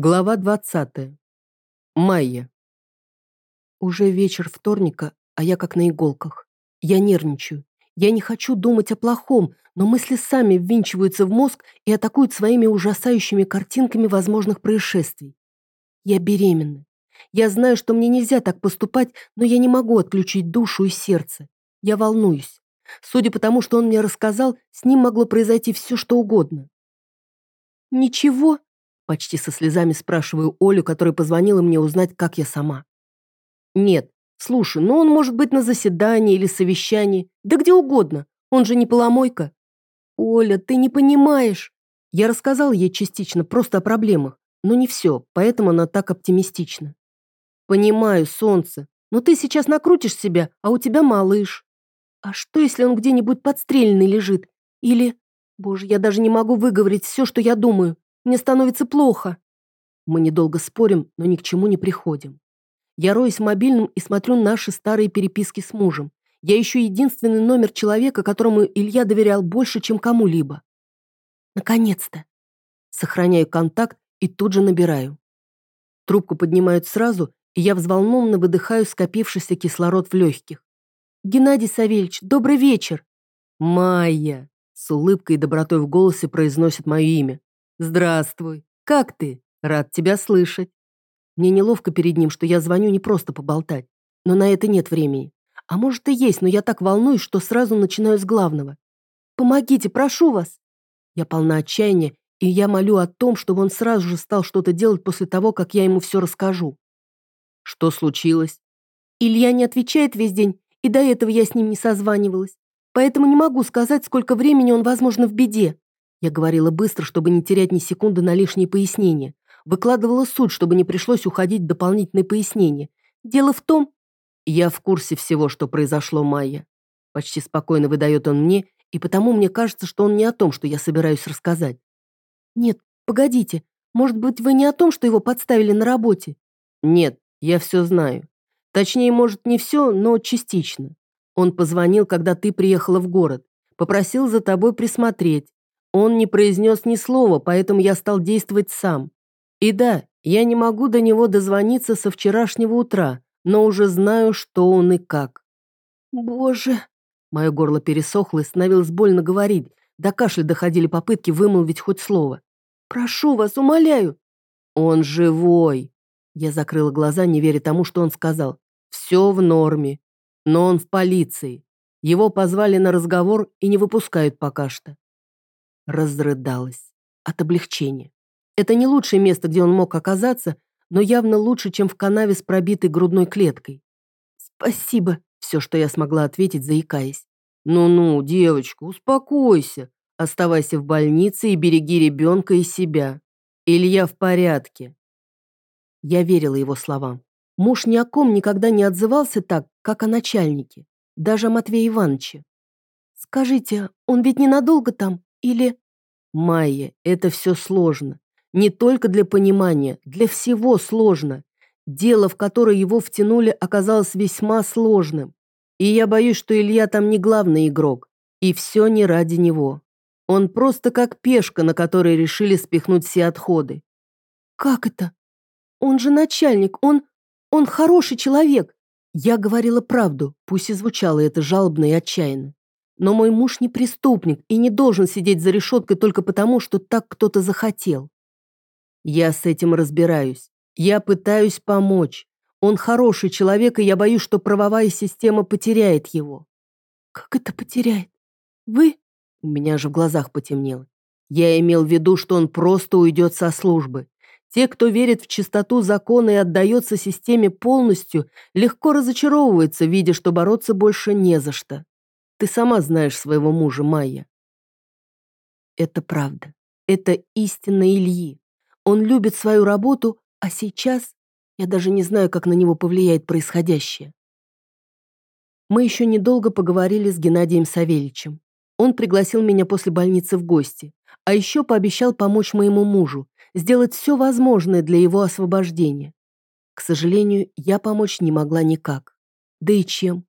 Глава 20. Майя. Уже вечер вторника, а я как на иголках. Я нервничаю. Я не хочу думать о плохом, но мысли сами ввинчиваются в мозг и атакуют своими ужасающими картинками возможных происшествий. Я беременна. Я знаю, что мне нельзя так поступать, но я не могу отключить душу и сердце. Я волнуюсь. Судя по тому, что он мне рассказал, с ним могло произойти все, что угодно. «Ничего?» Почти со слезами спрашиваю Олю, которая позвонила мне узнать, как я сама. Нет, слушай, ну он может быть на заседании или совещании, да где угодно, он же не поломойка. Оля, ты не понимаешь. Я рассказала ей частично просто о проблемах, но не все, поэтому она так оптимистична. Понимаю, солнце, но ты сейчас накрутишь себя, а у тебя малыш. А что, если он где-нибудь подстреленный лежит? Или... Боже, я даже не могу выговорить все, что я думаю. Мне становится плохо. Мы недолго спорим, но ни к чему не приходим. Я роюсь в мобильном и смотрю наши старые переписки с мужем. Я ищу единственный номер человека, которому Илья доверял больше, чем кому-либо. Наконец-то. Сохраняю контакт и тут же набираю. Трубку поднимают сразу, и я взволнованно выдыхаю скопившийся кислород в легких. «Геннадий Савельевич, добрый вечер!» «Майя!» — с улыбкой и добротой в голосе произносит мое имя. «Здравствуй. Как ты? Рад тебя слышать». Мне неловко перед ним, что я звоню не просто поболтать. Но на это нет времени. А может и есть, но я так волнуюсь, что сразу начинаю с главного. «Помогите, прошу вас!» Я полна отчаяния, и я молю о том, чтобы он сразу же стал что-то делать после того, как я ему все расскажу. Что случилось? Илья не отвечает весь день, и до этого я с ним не созванивалась. Поэтому не могу сказать, сколько времени он, возможно, в беде. Я говорила быстро, чтобы не терять ни секунды на лишние пояснения. Выкладывала суть, чтобы не пришлось уходить в дополнительные пояснения. Дело в том... Я в курсе всего, что произошло, Майя. Почти спокойно выдает он мне, и потому мне кажется, что он не о том, что я собираюсь рассказать. Нет, погодите, может быть, вы не о том, что его подставили на работе? Нет, я все знаю. Точнее, может, не все, но частично. Он позвонил, когда ты приехала в город. Попросил за тобой присмотреть. Он не произнес ни слова, поэтому я стал действовать сам. И да, я не могу до него дозвониться со вчерашнего утра, но уже знаю, что он и как. Боже. Мое горло пересохло и становилось больно говорить. До кашля доходили попытки вымолвить хоть слово. «Прошу вас, умоляю!» «Он живой!» Я закрыла глаза, не веря тому, что он сказал. «Все в норме. Но он в полиции. Его позвали на разговор и не выпускают пока что. Разрыдалась. От облегчения. Это не лучшее место, где он мог оказаться, но явно лучше, чем в канаве с пробитой грудной клеткой. «Спасибо», — все, что я смогла ответить, заикаясь. «Ну-ну, девочка, успокойся. Оставайся в больнице и береги ребенка и себя. Илья в порядке». Я верила его словам. Муж ни о ком никогда не отзывался так, как о начальнике, даже о Матвее Ивановиче. «Скажите, он ведь ненадолго там? Или...» «Майя, это все сложно. Не только для понимания, для всего сложно. Дело, в которое его втянули, оказалось весьма сложным. И я боюсь, что Илья там не главный игрок. И все не ради него. Он просто как пешка, на которой решили спихнуть все отходы. Как это? Он же начальник, он... он хороший человек. Я говорила правду, пусть и звучало это жалобно и отчаянно. Но мой муж не преступник и не должен сидеть за решеткой только потому, что так кто-то захотел. Я с этим разбираюсь. Я пытаюсь помочь. Он хороший человек, и я боюсь, что правовая система потеряет его. Как это потеряет? Вы? У меня же в глазах потемнело. Я имел в виду, что он просто уйдет со службы. Те, кто верит в чистоту закона и отдается системе полностью, легко разочаровываются, видя, что бороться больше не за что. Ты сама знаешь своего мужа, Майя. Это правда. Это истина Ильи. Он любит свою работу, а сейчас я даже не знаю, как на него повлияет происходящее. Мы еще недолго поговорили с Геннадием Савельичем. Он пригласил меня после больницы в гости, а еще пообещал помочь моему мужу, сделать все возможное для его освобождения. К сожалению, я помочь не могла никак. Да и чем?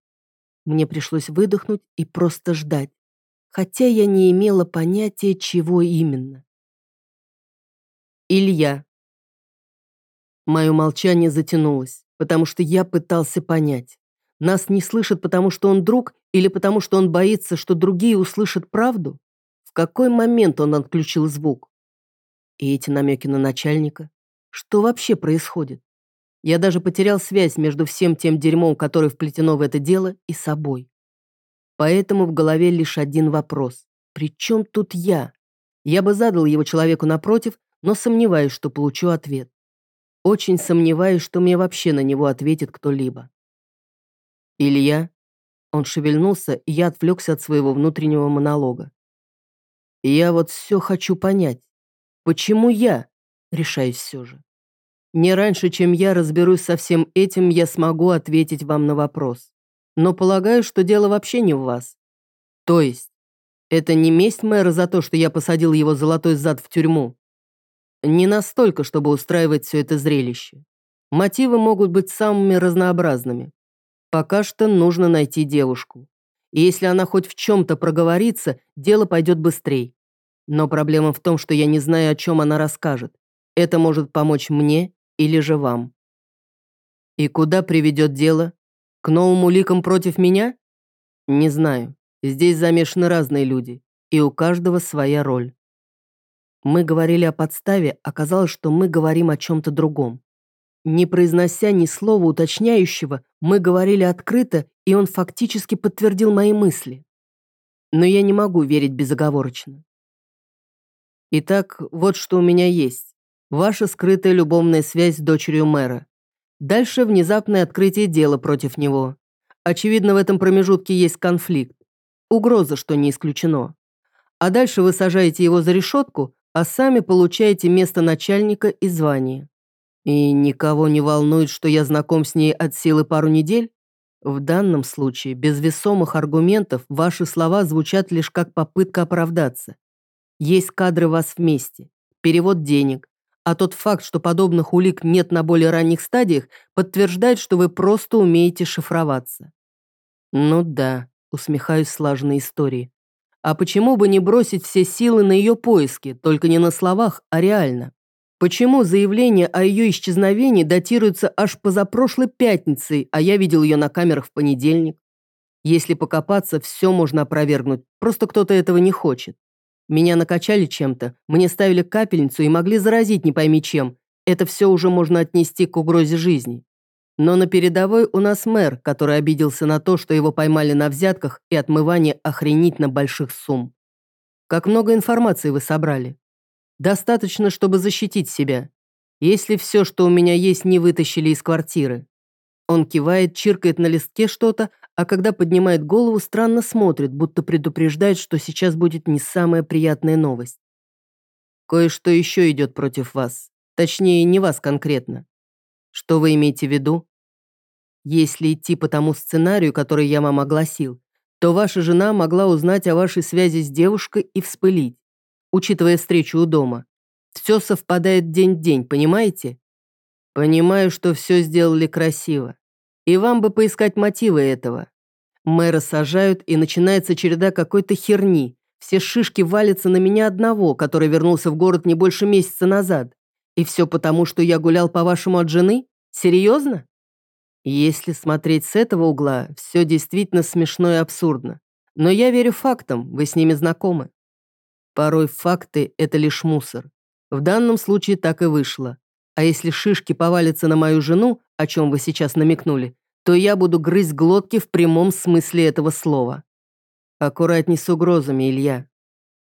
Мне пришлось выдохнуть и просто ждать, хотя я не имела понятия, чего именно. Илья. Мое молчание затянулось, потому что я пытался понять. Нас не слышат, потому что он друг, или потому что он боится, что другие услышат правду? В какой момент он отключил звук? И эти намеки на начальника? Что вообще происходит? Я даже потерял связь между всем тем дерьмом, которое вплетено в это дело, и собой. Поэтому в голове лишь один вопрос. При чем тут я? Я бы задал его человеку напротив, но сомневаюсь, что получу ответ. Очень сомневаюсь, что мне вообще на него ответит кто-либо. Илья? Он шевельнулся, и я отвлекся от своего внутреннего монолога. я вот все хочу понять. Почему я? Решаюсь все же. Не раньше, чем я разберусь со всем этим, я смогу ответить вам на вопрос. Но полагаю, что дело вообще не в вас. То есть, это не месть мэра за то, что я посадил его золотой зад в тюрьму. Не настолько, чтобы устраивать все это зрелище. Мотивы могут быть самыми разнообразными. Пока что нужно найти девушку. И если она хоть в чем-то проговорится, дело пойдет быстрее. Но проблема в том, что я не знаю, о чем она расскажет. Это может помочь мне или же вам. И куда приведет дело? К новым уликам против меня? Не знаю. Здесь замешаны разные люди, и у каждого своя роль. Мы говорили о подставе, оказалось, что мы говорим о чем-то другом. Не произнося ни слова уточняющего, мы говорили открыто, и он фактически подтвердил мои мысли. Но я не могу верить безоговорочно. Итак, вот что у меня есть. Ваша скрытая любовная связь с дочерью мэра. Дальше внезапное открытие дела против него. Очевидно, в этом промежутке есть конфликт. Угроза, что не исключено. А дальше вы сажаете его за решетку, а сами получаете место начальника и звание. И никого не волнует, что я знаком с ней от силы пару недель? В данном случае, без весомых аргументов, ваши слова звучат лишь как попытка оправдаться. Есть кадры вас вместе, перевод денег, а тот факт, что подобных улик нет на более ранних стадиях, подтверждает, что вы просто умеете шифроваться. Ну да, усмехаюсь слаженной истории. А почему бы не бросить все силы на ее поиски, только не на словах, а реально? Почему заявление о ее исчезновении датируется аж позапрошлой пятницей, а я видел ее на камерах в понедельник? Если покопаться, все можно опровергнуть, просто кто-то этого не хочет. Меня накачали чем-то, мне ставили капельницу и могли заразить не пойми чем. Это все уже можно отнести к угрозе жизни. Но на передовой у нас мэр, который обиделся на то, что его поймали на взятках и отмывании охренительно больших сумм. Как много информации вы собрали? Достаточно, чтобы защитить себя. Если все, что у меня есть, не вытащили из квартиры. Он кивает, чиркает на листке что-то, а когда поднимает голову, странно смотрит, будто предупреждает, что сейчас будет не самая приятная новость. Кое-что еще идет против вас. Точнее, не вас конкретно. Что вы имеете в виду? Если идти по тому сценарию, который я вам огласил, то ваша жена могла узнать о вашей связи с девушкой и вспылить, учитывая встречу у дома. Все совпадает день-день, понимаете? Понимаю, что все сделали красиво. И вам бы поискать мотивы этого. Мэра сажают, и начинается череда какой-то херни. Все шишки валятся на меня одного, который вернулся в город не больше месяца назад. И все потому, что я гулял по-вашему от жены? Серьезно? Если смотреть с этого угла, все действительно смешно и абсурдно. Но я верю фактам, вы с ними знакомы. Порой факты – это лишь мусор. В данном случае так и вышло. А если шишки повалятся на мою жену, о чем вы сейчас намекнули, то я буду грызть глотки в прямом смысле этого слова. Аккуратней с угрозами, Илья.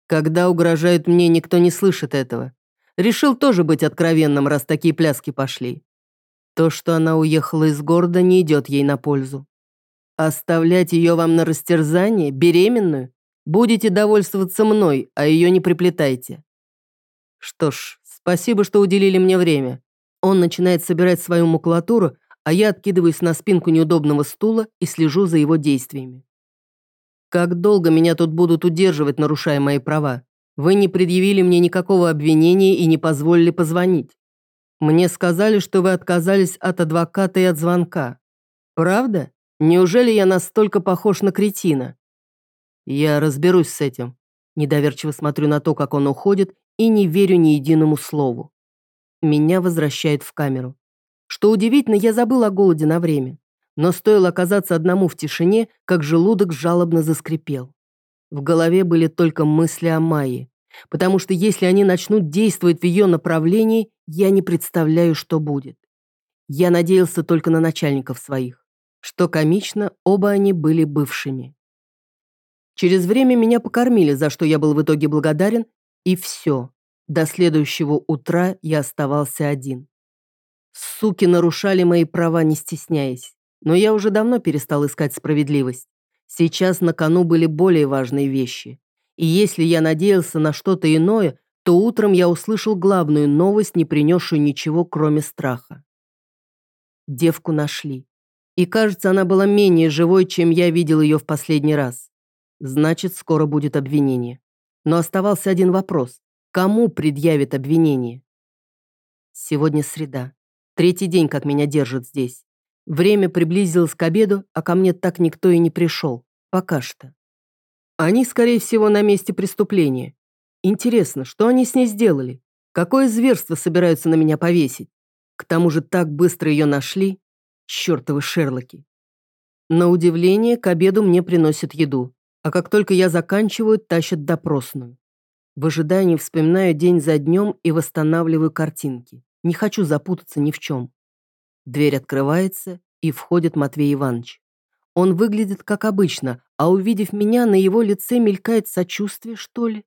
Когда угрожают мне, никто не слышит этого. Решил тоже быть откровенным, раз такие пляски пошли. То, что она уехала из города, не идет ей на пользу. Оставлять ее вам на растерзание, беременную? Будете довольствоваться мной, а ее не приплетайте. Что ж, спасибо, что уделили мне время. Он начинает собирать свою макулатуру, а я откидываюсь на спинку неудобного стула и слежу за его действиями. Как долго меня тут будут удерживать, нарушая мои права? Вы не предъявили мне никакого обвинения и не позволили позвонить. Мне сказали, что вы отказались от адвоката и от звонка. Правда? Неужели я настолько похож на кретина? Я разберусь с этим. Недоверчиво смотрю на то, как он уходит, и не верю ни единому слову. Меня возвращает в камеру. Что удивительно, я забыл о голоде на время. Но стоило оказаться одному в тишине, как желудок жалобно заскрипел. В голове были только мысли о Майе. Потому что если они начнут действовать в ее направлении, я не представляю, что будет. Я надеялся только на начальников своих. Что комично, оба они были бывшими. Через время меня покормили, за что я был в итоге благодарен, и все. До следующего утра я оставался один. Суки нарушали мои права, не стесняясь. Но я уже давно перестал искать справедливость. Сейчас на кону были более важные вещи. И если я надеялся на что-то иное, то утром я услышал главную новость, не принесшую ничего, кроме страха. Девку нашли. И кажется, она была менее живой, чем я видел ее в последний раз. Значит, скоро будет обвинение. Но оставался один вопрос. Кому предъявит обвинение? Сегодня среда. Третий день, как меня держат здесь. Время приблизилось к обеду, а ко мне так никто и не пришел. Пока что. Они, скорее всего, на месте преступления. Интересно, что они с ней сделали? Какое зверство собираются на меня повесить? К тому же так быстро ее нашли. Чертовы Шерлоки. На удивление, к обеду мне приносят еду, а как только я заканчиваю, тащат допросную. В ожидании вспоминаю день за днем и восстанавливаю картинки. Не хочу запутаться ни в чем. Дверь открывается, и входит Матвей Иванович. Он выглядит как обычно, а увидев меня, на его лице мелькает сочувствие, что ли.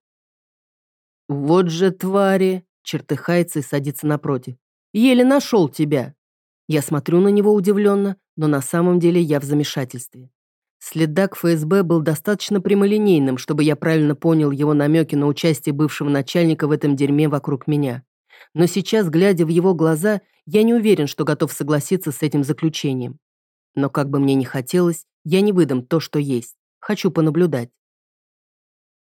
«Вот же твари!» — чертыхается и садится напротив. «Еле нашел тебя!» Я смотрю на него удивленно, но на самом деле я в замешательстве. Следак ФСБ был достаточно прямолинейным, чтобы я правильно понял его намеки на участие бывшего начальника в этом дерьме вокруг меня. Но сейчас, глядя в его глаза, я не уверен, что готов согласиться с этим заключением. Но как бы мне ни хотелось, я не выдам то, что есть. Хочу понаблюдать.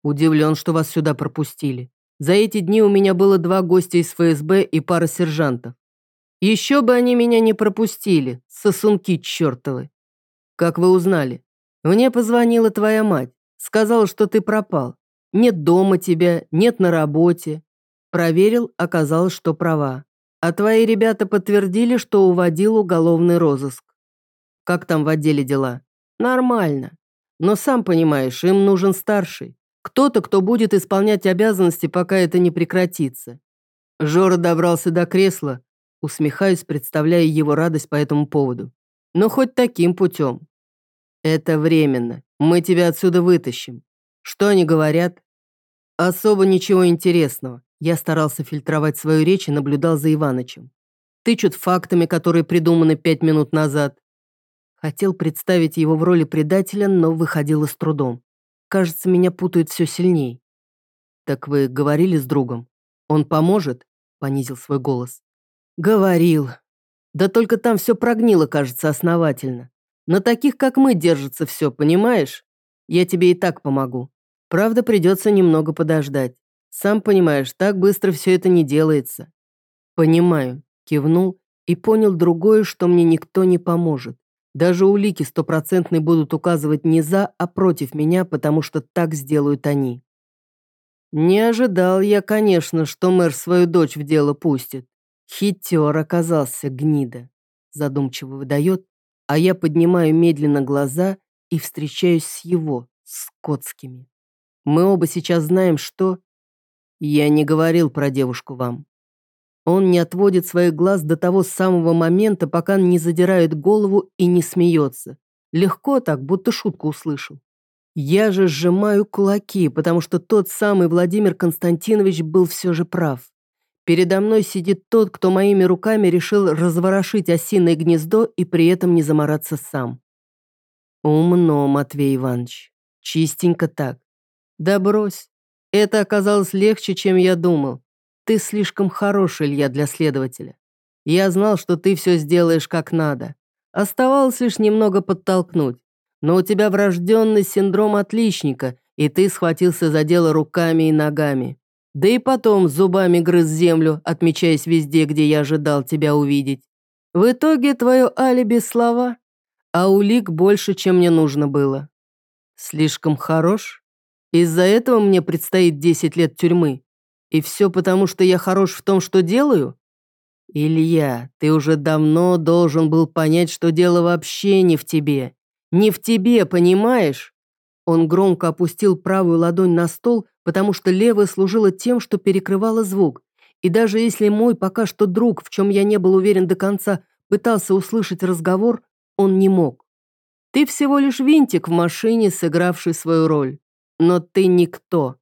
Удивлен, что вас сюда пропустили. За эти дни у меня было два гостя из ФСБ и пара сержантов. Еще бы они меня не пропустили, сосунки чертовы. Как вы узнали? Мне позвонила твоя мать. Сказала, что ты пропал. Нет дома тебя, нет на работе. Проверил, оказалось, что права. А твои ребята подтвердили, что уводил уголовный розыск. Как там в отделе дела? Нормально. Но сам понимаешь, им нужен старший. Кто-то, кто будет исполнять обязанности, пока это не прекратится. Жора добрался до кресла, Усмехаюсь, представляя его радость по этому поводу. Но хоть таким путем. Это временно. Мы тебя отсюда вытащим. Что они говорят? Особо ничего интересного. Я старался фильтровать свою речь и наблюдал за Иванычем. Тычут фактами, которые придуманы пять минут назад. Хотел представить его в роли предателя, но выходило с трудом. Кажется, меня путают все сильней. «Так вы говорили с другом? Он поможет?» — понизил свой голос. Говорил. Да только там все прогнило, кажется, основательно. На таких, как мы, держится все, понимаешь? Я тебе и так помогу. Правда, придется немного подождать. Сам понимаешь, так быстро все это не делается. Понимаю, кивнул и понял другое, что мне никто не поможет. Даже улики стопроцентные будут указывать не за, а против меня, потому что так сделают они. Не ожидал я, конечно, что мэр свою дочь в дело пустит. Хитер оказался гнида, задумчиво выдает, а я поднимаю медленно глаза и встречаюсь с его, скотскими. Мы оба сейчас знаем, что... Я не говорил про девушку вам. Он не отводит своих глаз до того самого момента, пока не задирает голову и не смеется. Легко так, будто шутку услышал. Я же сжимаю кулаки, потому что тот самый Владимир Константинович был все же прав. Передо мной сидит тот, кто моими руками решил разворошить осиное гнездо и при этом не замораться сам. Умно, Матвей Иванович. Чистенько так. Да брось. Это оказалось легче, чем я думал. Ты слишком хороший, Илья, для следователя. Я знал, что ты все сделаешь как надо. Оставалось лишь немного подтолкнуть. Но у тебя врожденный синдром отличника, и ты схватился за дело руками и ногами. Да и потом зубами грыз землю, отмечаясь везде, где я ожидал тебя увидеть. В итоге твое алиби слова, а улик больше, чем мне нужно было. Слишком хорош? Из-за этого мне предстоит 10 лет тюрьмы. И все потому, что я хорош в том, что делаю? «Илья, ты уже давно должен был понять, что дело вообще не в тебе. Не в тебе, понимаешь?» Он громко опустил правую ладонь на стол, потому что левая служила тем, что перекрывала звук. И даже если мой пока что друг, в чем я не был уверен до конца, пытался услышать разговор, он не мог. Ты всего лишь винтик в машине, сыгравший свою роль. Но ты никто.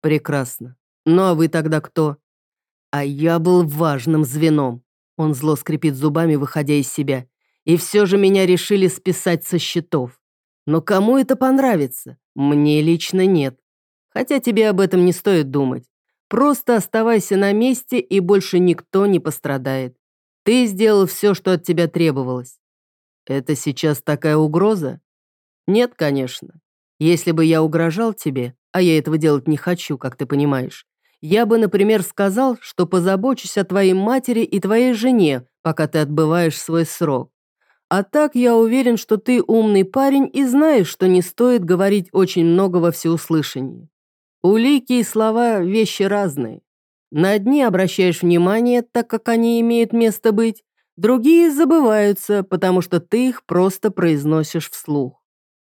Прекрасно. Ну а вы тогда кто? А я был важным звеном. Он зло скрипит зубами, выходя из себя. И все же меня решили списать со счетов. Но кому это понравится? Мне лично нет. Хотя тебе об этом не стоит думать. Просто оставайся на месте, и больше никто не пострадает. Ты сделал все, что от тебя требовалось. Это сейчас такая угроза? Нет, конечно. Если бы я угрожал тебе, а я этого делать не хочу, как ты понимаешь, я бы, например, сказал, что позабочусь о твоей матери и твоей жене, пока ты отбываешь свой срок. А так я уверен, что ты умный парень и знаешь, что не стоит говорить очень много во всеуслышании. Улики и слова – вещи разные. На одни обращаешь внимание, так как они имеют место быть, другие забываются, потому что ты их просто произносишь вслух.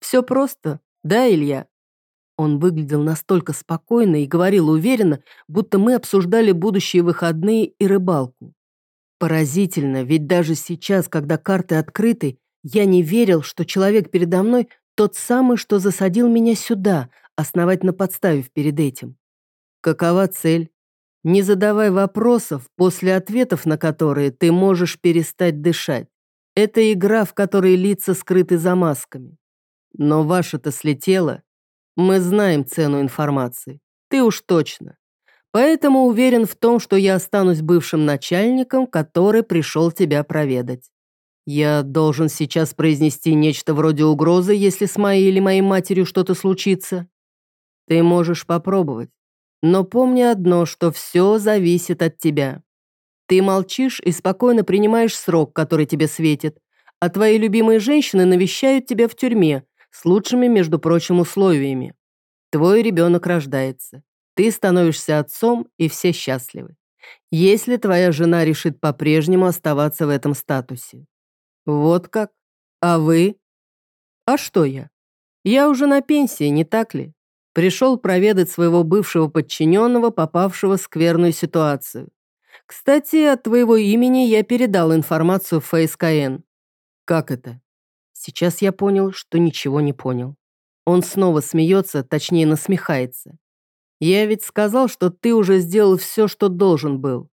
Все просто, да, Илья? Он выглядел настолько спокойно и говорил уверенно, будто мы обсуждали будущие выходные и рыбалку. Поразительно, ведь даже сейчас, когда карты открыты, я не верил, что человек передо мной тот самый, что засадил меня сюда, основательно подставив перед этим. Какова цель? Не задавай вопросов, после ответов на которые ты можешь перестать дышать. Это игра, в которой лица скрыты за масками. Но ваша-то слетела. Мы знаем цену информации. Ты уж точно. Поэтому уверен в том, что я останусь бывшим начальником, который пришел тебя проведать. Я должен сейчас произнести нечто вроде угрозы, если с моей или моей матерью что-то случится. Ты можешь попробовать. Но помни одно, что все зависит от тебя. Ты молчишь и спокойно принимаешь срок, который тебе светит, а твои любимые женщины навещают тебя в тюрьме с лучшими, между прочим, условиями. Твой ребенок рождается. Ты становишься отцом, и все счастливы. Если твоя жена решит по-прежнему оставаться в этом статусе. Вот как? А вы? А что я? Я уже на пенсии, не так ли? Пришел проведать своего бывшего подчиненного, попавшего в скверную ситуацию. Кстати, от твоего имени я передал информацию в ФСКН. Как это? Сейчас я понял, что ничего не понял. Он снова смеется, точнее насмехается. Я ведь сказал, что ты уже сделал все, что должен был.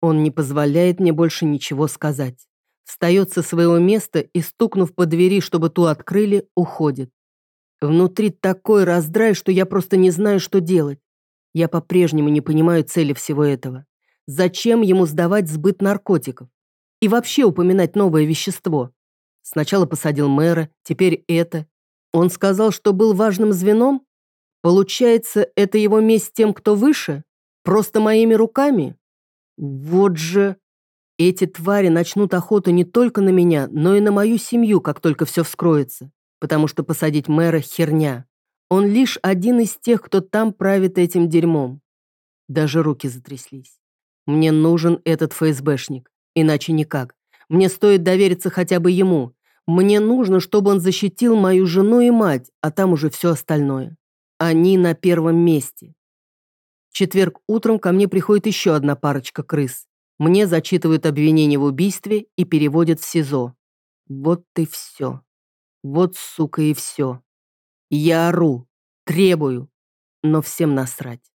Он не позволяет мне больше ничего сказать. Встает со своего места и, стукнув по двери, чтобы ту открыли, уходит. Внутри такой раздрай, что я просто не знаю, что делать. Я по-прежнему не понимаю цели всего этого. Зачем ему сдавать сбыт наркотиков? И вообще упоминать новое вещество? Сначала посадил мэра, теперь это. Он сказал, что был важным звеном? Получается, это его месть тем, кто выше? Просто моими руками? Вот же... Эти твари начнут охоту не только на меня, но и на мою семью, как только все вскроется потому что посадить мэра – херня. Он лишь один из тех, кто там правит этим дерьмом. Даже руки затряслись. Мне нужен этот ФСБшник, иначе никак. Мне стоит довериться хотя бы ему. Мне нужно, чтобы он защитил мою жену и мать, а там уже все остальное. Они на первом месте. В четверг утром ко мне приходит еще одна парочка крыс. Мне зачитывают обвинение в убийстве и переводят в СИЗО. Вот и все. Вот, сука, и все. Я ору, требую, но всем насрать.